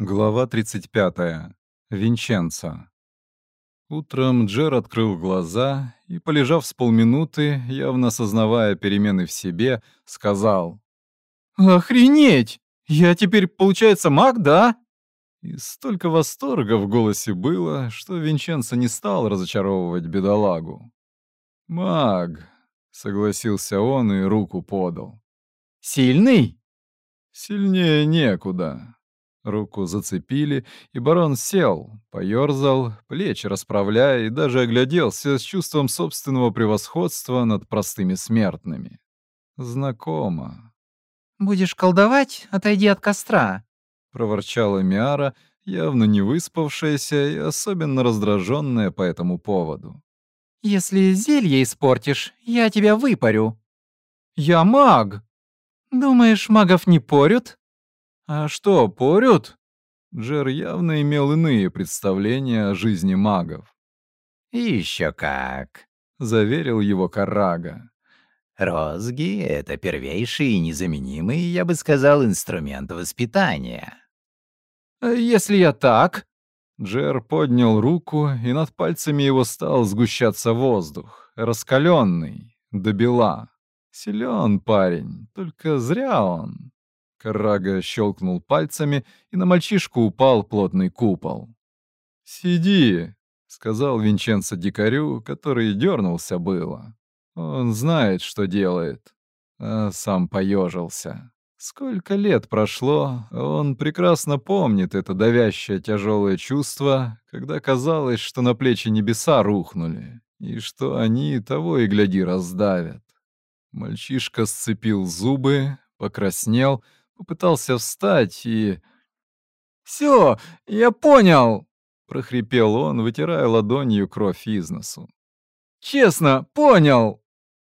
Глава 35. Винченцо. Утром Джер открыл глаза и, полежав с полминуты, явно осознавая перемены в себе, сказал. «Охренеть! Я теперь, получается, маг, да?» И столько восторга в голосе было, что Винченцо не стал разочаровывать бедолагу. «Маг», — согласился он и руку подал. «Сильный?» «Сильнее некуда. Руку зацепили, и барон сел, поёрзал, плечи расправляя и даже огляделся с чувством собственного превосходства над простыми смертными. Знакомо. «Будешь колдовать? Отойди от костра», — проворчала Миара, явно не выспавшаяся и особенно раздраженная по этому поводу. «Если зелье испортишь, я тебя выпарю». «Я маг!» «Думаешь, магов не порют?» «А что, порют?» Джер явно имел иные представления о жизни магов. «Еще как», — заверил его Карага. «Розги — это первейший и незаменимый, я бы сказал, инструмент воспитания». «А «Если я так?» Джер поднял руку, и над пальцами его стал сгущаться воздух, раскаленный, до бела. Силен парень, только зря он. Карага щелкнул пальцами, и на мальчишку упал плотный купол. «Сиди», — сказал Винченцо дикарю, который дернулся было. «Он знает, что делает». А сам поежился. Сколько лет прошло, он прекрасно помнит это давящее тяжелое чувство, когда казалось, что на плечи небеса рухнули, и что они того и гляди раздавят. Мальчишка сцепил зубы, покраснел, попытался встать и... «Всё, я понял!» — прохрипел он, вытирая ладонью кровь из носу. «Честно, понял!»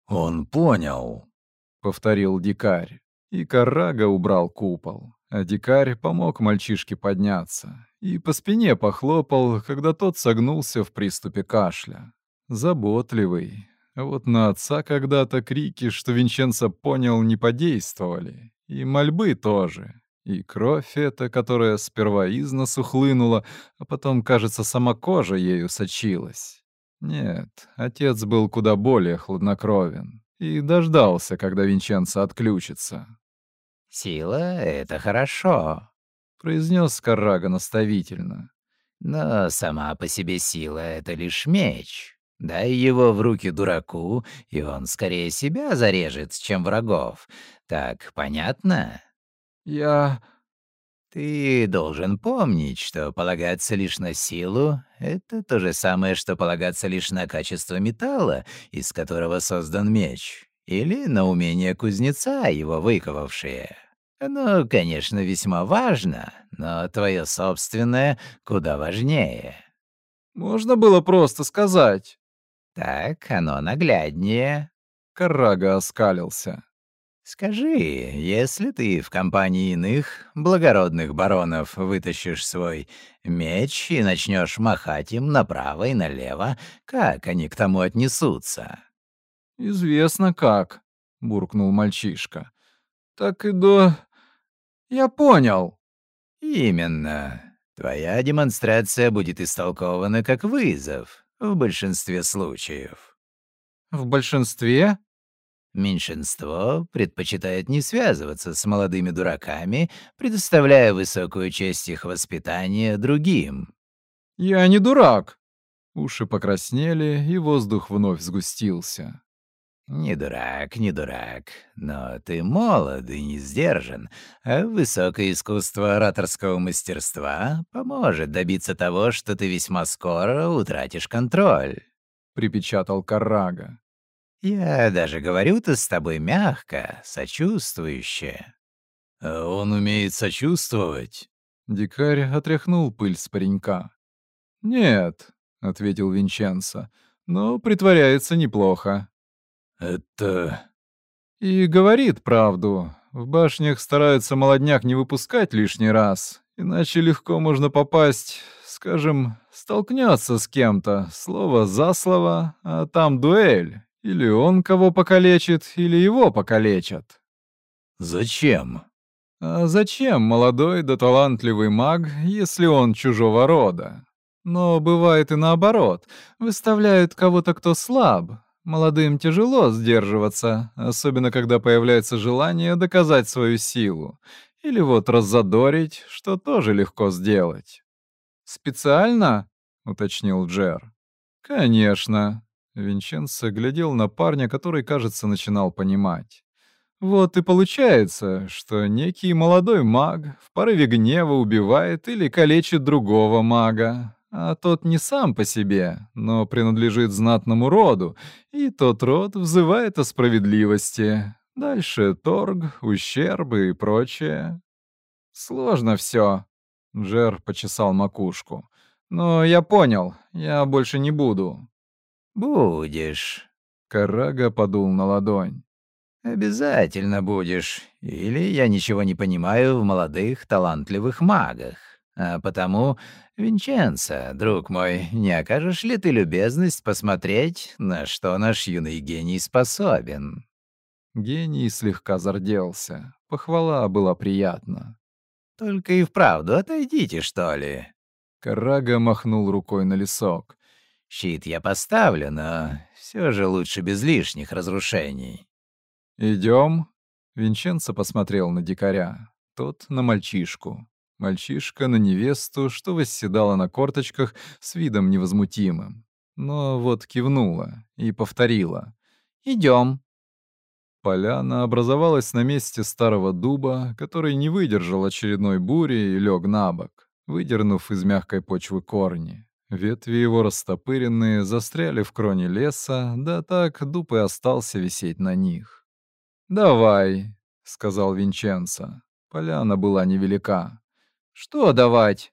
«Он понял!» — повторил дикарь. И Карага убрал купол, а дикарь помог мальчишке подняться и по спине похлопал, когда тот согнулся в приступе кашля. Заботливый. А вот на отца когда-то крики, что Винченцо понял, не подействовали. И мольбы тоже. И кровь эта, которая сперва из носу хлынула, а потом, кажется, сама кожа ею сочилась. Нет, отец был куда более хладнокровен и дождался, когда Винченцо отключится. «Сила — это хорошо», — произнес Каррага наставительно. «Но сама по себе сила — это лишь меч. Дай его в руки дураку, и он скорее себя зарежет, чем врагов. Так понятно? Я... Ты должен помнить, что полагаться лишь на силу — это то же самое, что полагаться лишь на качество металла, из которого создан меч, или на умение кузнеца, его выковавшие. Оно, конечно, весьма важно, но твое собственное куда важнее. Можно было просто сказать. Так оно нагляднее. Карага оскалился. Скажи, если ты в компании иных благородных баронов вытащишь свой меч и начнешь махать им направо и налево, как они к тому отнесутся? Известно как, буркнул мальчишка. Так и до... Я понял. Именно. Твоя демонстрация будет истолкована как вызов в большинстве случаев. В большинстве? Меньшинство предпочитает не связываться с молодыми дураками, предоставляя высокую честь их воспитания другим. «Я не дурак!» Уши покраснели, и воздух вновь сгустился. «Не дурак, не дурак, но ты молод и не сдержан, а высокое искусство ораторского мастерства поможет добиться того, что ты весьма скоро утратишь контроль», — припечатал Каррага. Я даже говорю-то с тобой мягко, сочувствующе. А он умеет сочувствовать? Дикарь отряхнул пыль с паренька. Нет, ответил Винченцо, но притворяется неплохо. Это... И говорит правду. В башнях стараются молодняк не выпускать лишний раз, иначе легко можно попасть, скажем, столкнется с кем-то, слово за слово, а там дуэль, или он кого покалечит, или его покалечат. «Зачем?» А зачем молодой да талантливый маг, если он чужого рода? Но бывает и наоборот. Выставляют кого-то, кто слаб. Молодым тяжело сдерживаться, особенно когда появляется желание доказать свою силу. Или вот раззадорить, что тоже легко сделать. «Специально?» — уточнил Джер. «Конечно». Винченцо глядел на парня, который, кажется, начинал понимать. Вот и получается, что некий молодой маг в порыве гнева убивает или калечит другого мага, а тот не сам по себе, но принадлежит знатному роду, и тот род взывает о справедливости. Дальше торг, ущербы и прочее. Сложно все. Джер почесал макушку. Но я понял, я больше не буду. Будешь. Карага подул на ладонь. Обязательно будешь. Или я ничего не понимаю в молодых талантливых магах. А потому, Винченцо, друг мой, не окажешь ли ты любезность посмотреть, на что наш юный гений способен?» Гений слегка зарделся. Похвала была приятна. «Только и вправду отойдите, что ли?» Карага махнул рукой на лесок. «Щит я поставлю, но все же лучше без лишних разрушений». Идем. Винченцо посмотрел на дикаря. Тот на мальчишку. Мальчишка на невесту, что восседала на корточках с видом невозмутимым. Но вот кивнула и повторила. «Идем». Поляна образовалась на месте старого дуба, который не выдержал очередной бури и лег на бок, выдернув из мягкой почвы корни. Ветви его растопыренные застряли в кроне леса, да так дуб и остался висеть на них. «Давай», — сказал Винченцо. Поляна была невелика. «Что давать?»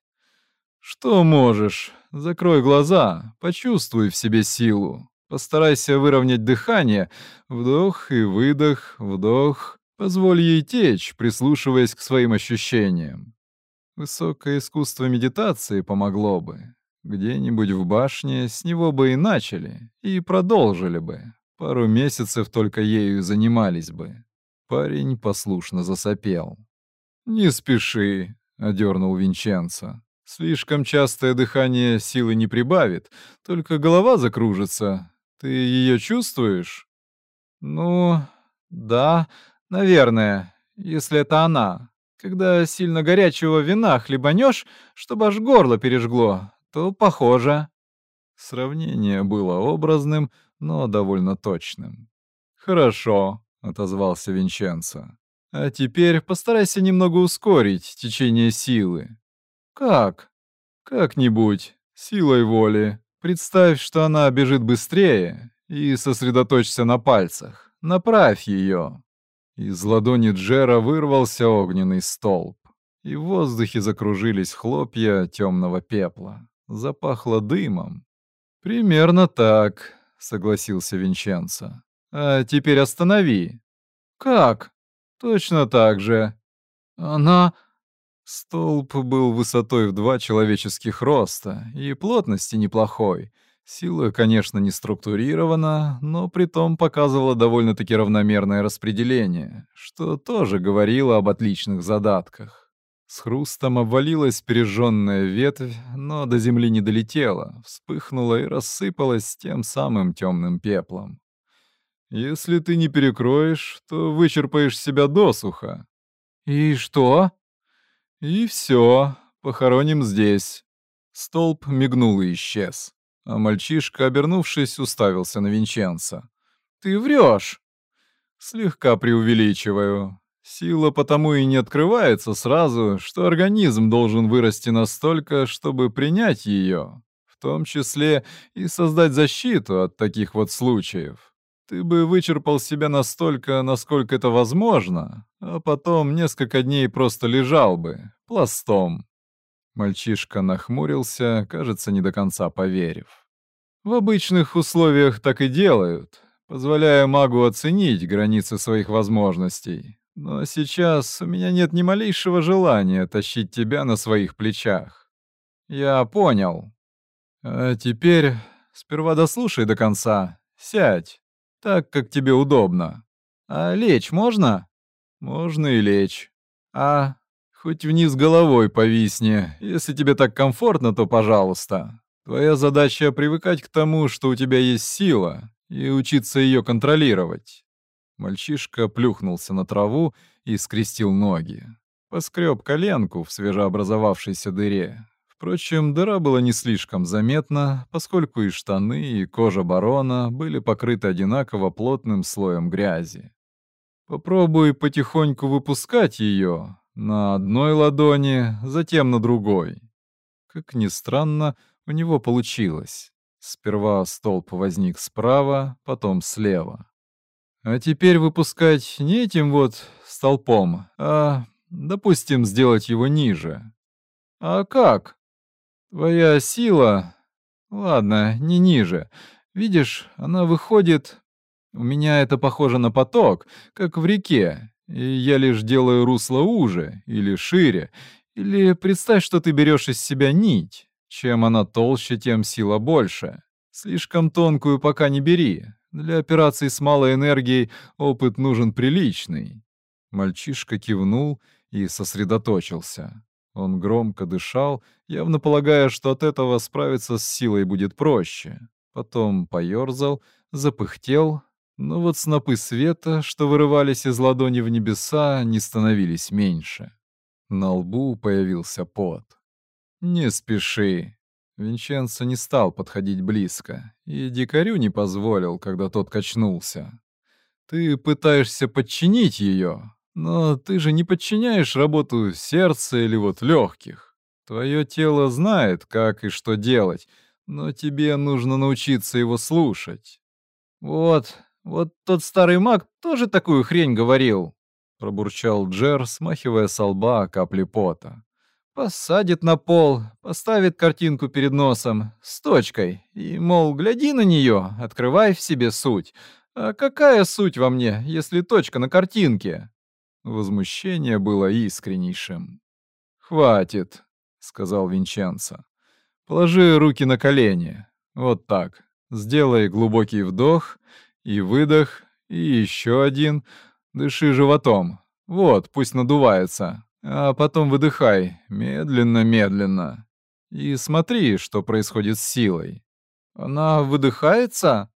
«Что можешь? Закрой глаза, почувствуй в себе силу. Постарайся выровнять дыхание. Вдох и выдох, вдох. Позволь ей течь, прислушиваясь к своим ощущениям. Высокое искусство медитации помогло бы. Где-нибудь в башне с него бы и начали, и продолжили бы. Пару месяцев только ею занимались бы. Парень послушно засопел. «Не спеши», — одернул Винченцо. «Слишком частое дыхание силы не прибавит, только голова закружится, ты ее чувствуешь? Ну, да, наверное, если это она. Когда сильно горячего вина хлебанешь, чтобы аж горло пережгло, то похоже. Сравнение было образным, но довольно точным. «Хорошо», — отозвался Винченцо. «А теперь постарайся немного ускорить течение силы». «Как?» «Как-нибудь, силой воли. Представь, что она бежит быстрее, и сосредоточься на пальцах. Направь ее. Из ладони Джера вырвался огненный столб, и в воздухе закружились хлопья темного пепла. Запахло дымом. «Примерно так», — согласился Винченцо. «А теперь останови». «Как?» «Точно так же». «Она...» Столб был высотой в два человеческих роста и плотности неплохой. Сила, конечно, не структурирована, но при том показывала довольно-таки равномерное распределение, что тоже говорило об отличных задатках. С хрустом обвалилась пережженная ветвь, но до земли не долетела, вспыхнула и рассыпалась тем самым темным пеплом. «Если ты не перекроешь, то вычерпаешь себя досуха». «И что?» И все, похороним здесь. Столб мигнул и исчез. А мальчишка, обернувшись, уставился на Винченца. «Ты врешь!» «Слегка преувеличиваю. Сила потому и не открывается сразу, что организм должен вырасти настолько, чтобы принять ее, в том числе и создать защиту от таких вот случаев. Ты бы вычерпал себя настолько, насколько это возможно, а потом несколько дней просто лежал бы, пластом». Мальчишка нахмурился, кажется, не до конца поверив. «В обычных условиях так и делают, позволяя магу оценить границы своих возможностей. Но сейчас у меня нет ни малейшего желания тащить тебя на своих плечах. Я понял. А теперь сперва дослушай до конца. Сядь так, как тебе удобно. А лечь можно? Можно и лечь. А хоть вниз головой повисни. Если тебе так комфортно, то пожалуйста. Твоя задача — привыкать к тому, что у тебя есть сила, и учиться ее контролировать. Мальчишка плюхнулся на траву и скрестил ноги. Поскреб коленку в свежеобразовавшейся дыре. Впрочем, дыра была не слишком заметна, поскольку и штаны, и кожа барона были покрыты одинаково плотным слоем грязи. Попробуй потихоньку выпускать ее на одной ладони, затем на другой. Как ни странно, у него получилось. Сперва столб возник справа, потом слева. А теперь выпускать не этим вот столпом, а, допустим, сделать его ниже. А как? Твоя сила... Ладно, не ниже. Видишь, она выходит... У меня это похоже на поток, как в реке, и я лишь делаю русло уже или шире, или представь, что ты берешь из себя нить. Чем она толще, тем сила больше. Слишком тонкую пока не бери. Для операций с малой энергией опыт нужен приличный. Мальчишка кивнул и сосредоточился. Он громко дышал, явно полагая, что от этого справиться с силой будет проще. Потом поёрзал, запыхтел, но вот снопы света, что вырывались из ладони в небеса, не становились меньше. На лбу появился пот. «Не спеши». Винченцо не стал подходить близко, и дикарю не позволил, когда тот качнулся. «Ты пытаешься подчинить ее, но ты же не подчиняешь работу сердца или вот легких. Твое тело знает, как и что делать, но тебе нужно научиться его слушать. Вот, вот тот старый маг тоже такую хрень говорил, пробурчал Джер, смахивая с лба капли пота. Посадит на пол, поставит картинку перед носом с точкой и, мол, гляди на нее, открывай в себе суть. А какая суть во мне, если точка на картинке? Возмущение было искреннейшим. «Хватит», — сказал Винченцо. «Положи руки на колени. Вот так. Сделай глубокий вдох и выдох, и еще один. Дыши животом. Вот, пусть надувается. А потом выдыхай, медленно-медленно. И смотри, что происходит с силой. Она выдыхается?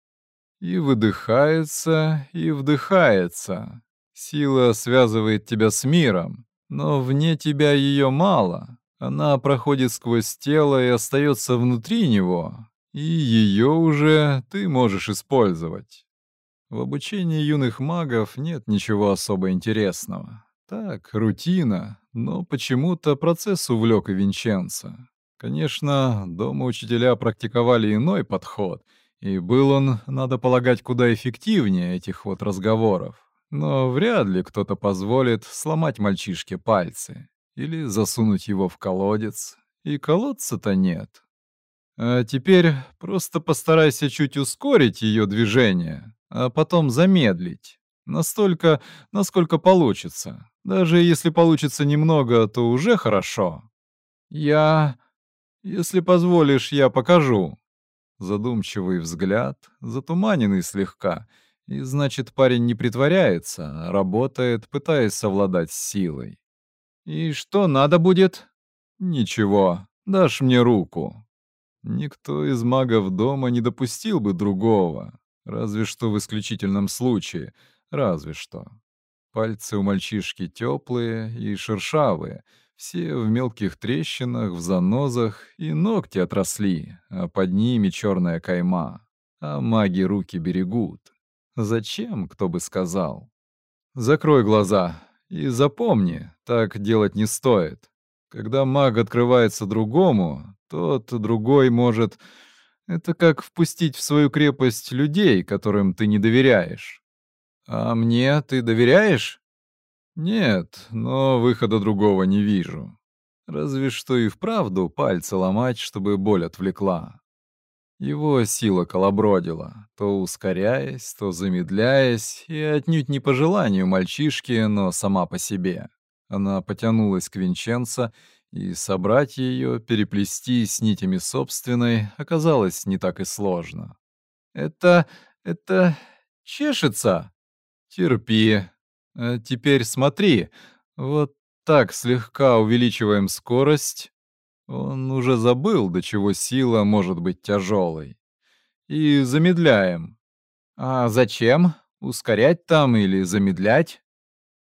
И выдыхается, и вдыхается. Сила связывает тебя с миром, но вне тебя ее мало. Она проходит сквозь тело и остается внутри него, и ее уже ты можешь использовать. В обучении юных магов нет ничего особо интересного. Так, рутина, но почему-то процесс увлек и Винченца. Конечно, дома учителя практиковали иной подход, и был он, надо полагать, куда эффективнее этих вот разговоров. Но вряд ли кто-то позволит сломать мальчишке пальцы или засунуть его в колодец. И колодца-то нет. А теперь просто постарайся чуть ускорить ее движение, а потом замедлить. Настолько, насколько получится. Даже если получится немного, то уже хорошо. Я... Если позволишь, я покажу. Задумчивый взгляд, затуманенный слегка — и значит, парень не притворяется, а работает, пытаясь совладать с силой. «И что надо будет?» «Ничего, дашь мне руку». Никто из магов дома не допустил бы другого, разве что в исключительном случае, разве что. Пальцы у мальчишки теплые и шершавые, все в мелких трещинах, в занозах, и ногти отросли, а под ними черная кайма. А маги руки берегут. Зачем, кто бы сказал? Закрой глаза и запомни, так делать не стоит. Когда маг открывается другому, тот другой может... Это как впустить в свою крепость людей, которым ты не доверяешь. А мне ты доверяешь? Нет, но выхода другого не вижу. Разве что и вправду пальцы ломать, чтобы боль отвлекла. Его сила колобродила, то ускоряясь, то замедляясь, и отнюдь не по желанию мальчишки, но сама по себе. Она потянулась к Винченцо, и собрать ее, переплести с нитями собственной, оказалось не так и сложно. «Это... это... чешется?» «Терпи. А теперь смотри. Вот так слегка увеличиваем скорость, он уже забыл, до чего сила может быть тяжелой. И замедляем. А зачем? Ускорять там или замедлять?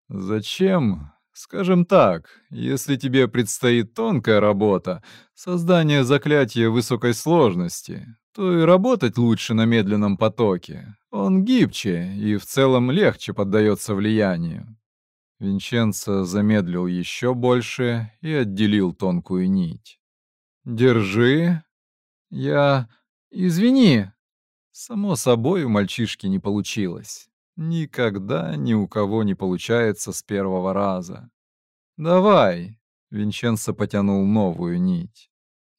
Зачем? Скажем так, если тебе предстоит тонкая работа, создание заклятия высокой сложности, то и работать лучше на медленном потоке. Он гибче и в целом легче поддается влиянию. Винченцо замедлил еще больше и отделил тонкую нить. «Держи. Я... Извини». Само собой, у мальчишки не получилось. Никогда ни у кого не получается с первого раза. «Давай», — Винченцо потянул новую нить.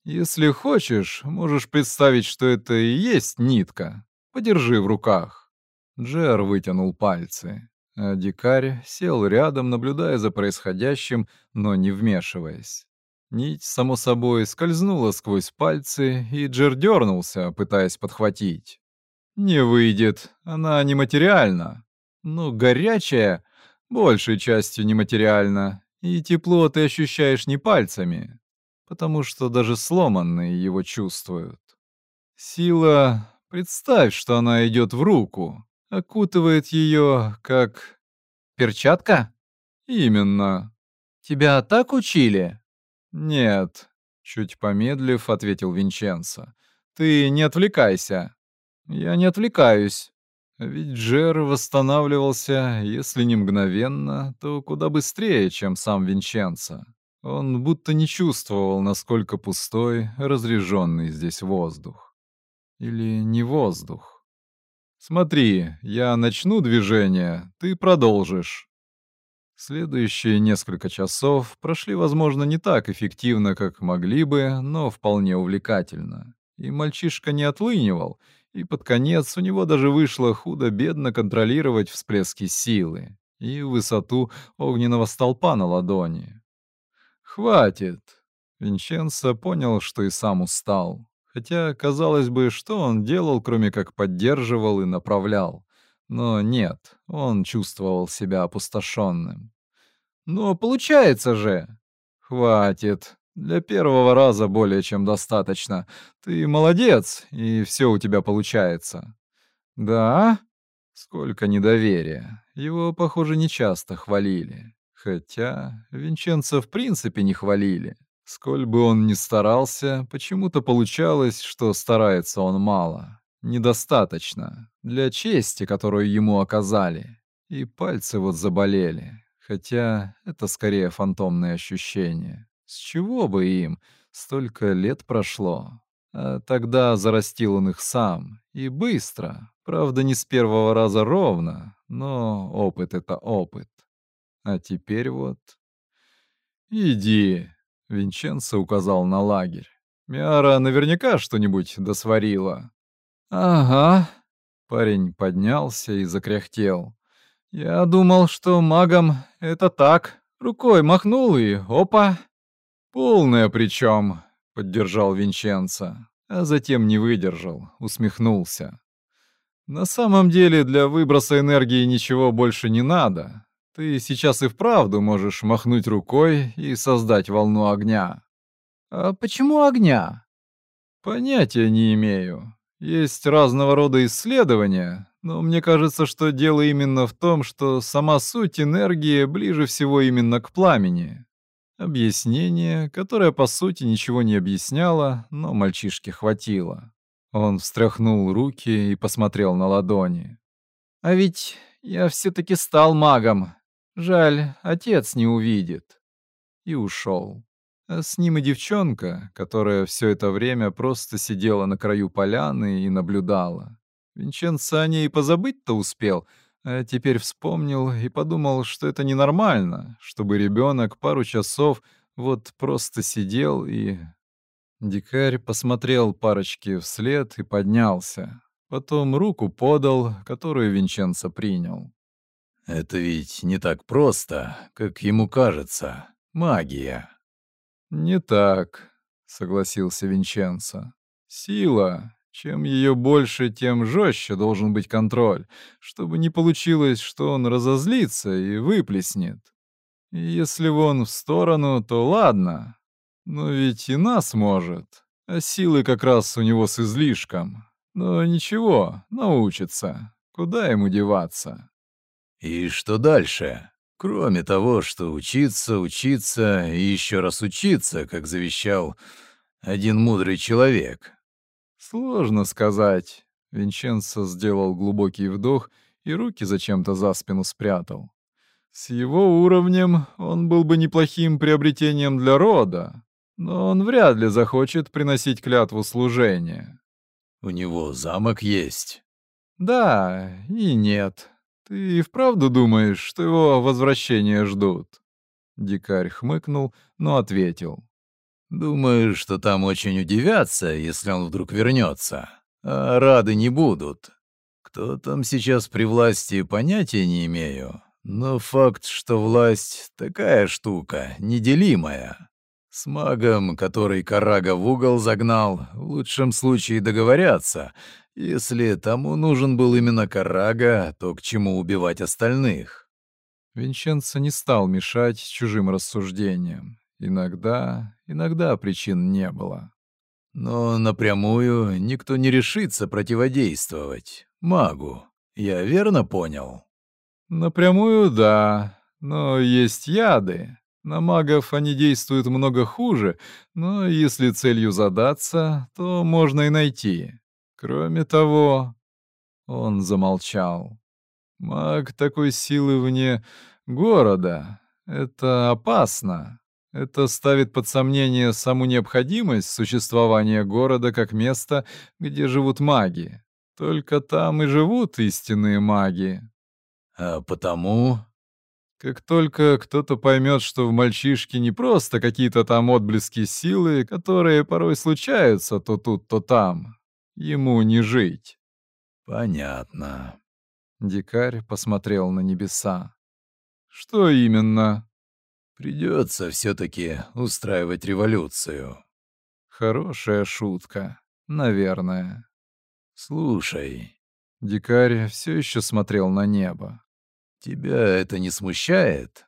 «Если хочешь, можешь представить, что это и есть нитка. Подержи в руках». Джер вытянул пальцы, дикарь сел рядом, наблюдая за происходящим, но не вмешиваясь. Нить, само собой, скользнула сквозь пальцы, и Джер дернулся, пытаясь подхватить. «Не выйдет, она нематериальна. Но горячая, большей частью нематериальна, и тепло ты ощущаешь не пальцами, потому что даже сломанные его чувствуют. Сила, представь, что она идет в руку, окутывает ее как... Перчатка? Именно. Тебя так учили? «Нет», — чуть помедлив, ответил Винченцо. «Ты не отвлекайся». «Я не отвлекаюсь». Ведь Джер восстанавливался, если не мгновенно, то куда быстрее, чем сам Винченцо. Он будто не чувствовал, насколько пустой, разреженный здесь воздух. Или не воздух. «Смотри, я начну движение, ты продолжишь». Следующие несколько часов прошли, возможно, не так эффективно, как могли бы, но вполне увлекательно. И мальчишка не отлынивал, и под конец у него даже вышло худо-бедно контролировать всплески силы и высоту огненного столпа на ладони. «Хватит!» Винченцо понял, что и сам устал. Хотя, казалось бы, что он делал, кроме как поддерживал и направлял. Но нет, он чувствовал себя опустошенным. «Но получается же!» «Хватит. Для первого раза более чем достаточно. Ты молодец, и все у тебя получается». «Да?» Сколько недоверия. Его, похоже, нечасто хвалили. Хотя Винченца в принципе не хвалили. Сколь бы он ни старался, почему-то получалось, что старается он мало. Недостаточно. Для чести, которую ему оказали. И пальцы вот заболели. Хотя это скорее фантомные ощущения. С чего бы им? Столько лет прошло. А тогда зарастил он их сам. И быстро. Правда, не с первого раза ровно, но опыт — это опыт. А теперь вот... «Иди», — Винченцо указал на лагерь. «Миара наверняка что-нибудь досварила». «Ага». Парень поднялся и закряхтел. «Я думал, что магом это так. Рукой махнул и опа!» «Полная причем», — поддержал Винченцо, а затем не выдержал, усмехнулся. «На самом деле для выброса энергии ничего больше не надо. Ты сейчас и вправду можешь махнуть рукой и создать волну огня». «А почему огня?» «Понятия не имею. Есть разного рода исследования, но мне кажется, что дело именно в том, что сама суть энергии ближе всего именно к пламени. Объяснение, которое по сути ничего не объясняло, но мальчишке хватило. Он встряхнул руки и посмотрел на ладони. «А ведь я все-таки стал магом. Жаль, отец не увидит». И ушел. А с ним и девчонка, которая все это время просто сидела на краю поляны и наблюдала. Винченцо о ней позабыть-то успел, а теперь вспомнил и подумал, что это ненормально, чтобы ребенок пару часов вот просто сидел и... Дикарь посмотрел парочке вслед и поднялся. Потом руку подал, которую Винченцо принял. «Это ведь не так просто, как ему кажется. Магия». «Не так», — согласился Винченцо. «Сила. Чем ее больше, тем жестче должен быть контроль, чтобы не получилось, что он разозлится и выплеснет. Если вон в сторону, то ладно. Но ведь и нас может. А силы как раз у него с излишком. Но ничего, научится. Куда ему деваться? И что дальше? Кроме того, что учиться, учиться и еще раз учиться, как завещал один мудрый человек. Сложно сказать. Винченцо сделал глубокий вдох и руки зачем-то за спину спрятал. С его уровнем он был бы неплохим приобретением для рода, но он вряд ли захочет приносить клятву служения. У него замок есть. Да и нет. Ты и вправду думаешь, что его возвращение ждут? Дикарь хмыкнул, но ответил. Думаю, что там очень удивятся, если он вдруг вернется, а рады не будут. Кто там сейчас при власти, понятия не имею. Но факт, что власть — такая штука, неделимая. С магом, который Карага в угол загнал, в лучшем случае договорятся. Если тому нужен был именно Карага, то к чему убивать остальных? Винченцо не стал мешать чужим рассуждениям. Иногда, иногда причин не было. Но напрямую никто не решится противодействовать. Магу. Я верно понял? Напрямую да, но есть яды. На магов они действуют много хуже, но если целью задаться, то можно и найти. Кроме того, он замолчал. Маг такой силы вне города. Это опасно. Это ставит под сомнение саму необходимость существования города как места, где живут маги. Только там и живут истинные маги. А потому как только кто-то поймет, что в мальчишке не просто какие-то там отблески силы, которые порой случаются то тут, то там, ему не жить. Понятно. Дикарь посмотрел на небеса. Что именно? Придется все-таки устраивать революцию. Хорошая шутка, наверное. Слушай. Дикарь все еще смотрел на небо. Тебя это не смущает?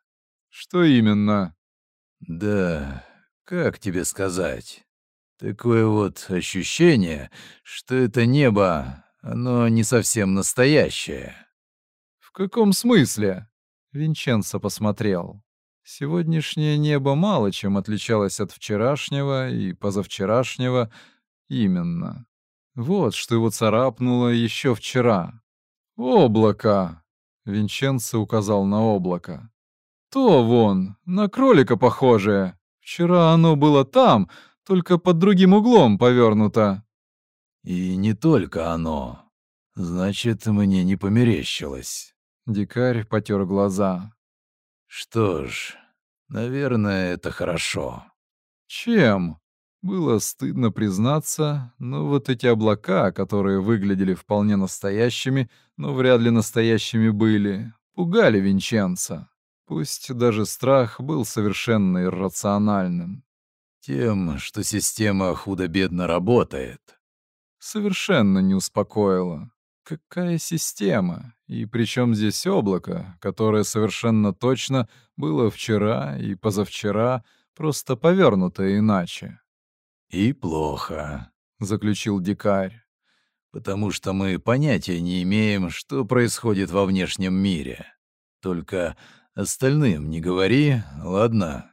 Что именно? Да, как тебе сказать? Такое вот ощущение, что это небо, оно не совсем настоящее. В каком смысле? Винченцо посмотрел. Сегодняшнее небо мало чем отличалось от вчерашнего и позавчерашнего. Именно. Вот что его царапнуло еще вчера. Облако. Винченцо указал на облако. «То вон, на кролика похожее. Вчера оно было там, только под другим углом повернуто». «И не только оно. Значит, мне не померещилось». Дикарь потер глаза. «Что ж, наверное, это хорошо». «Чем?» Было стыдно признаться, но вот эти облака, которые выглядели вполне настоящими, но вряд ли настоящими были, пугали Винченца. Пусть даже страх был совершенно иррациональным. Тем, что система худо-бедно работает. Совершенно не успокоило. Какая система? И причем здесь облако, которое совершенно точно было вчера и позавчера, просто повернуто иначе. «И плохо», — заключил дикарь. «Потому что мы понятия не имеем, что происходит во внешнем мире. Только остальным не говори, ладно?»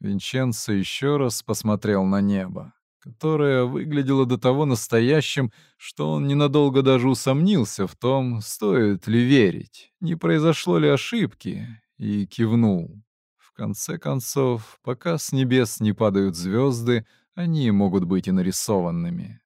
Винченцо еще раз посмотрел на небо, которое выглядело до того настоящим, что он ненадолго даже усомнился в том, стоит ли верить, не произошло ли ошибки, и кивнул. В конце концов, пока с небес не падают звезды, они могут быть и нарисованными.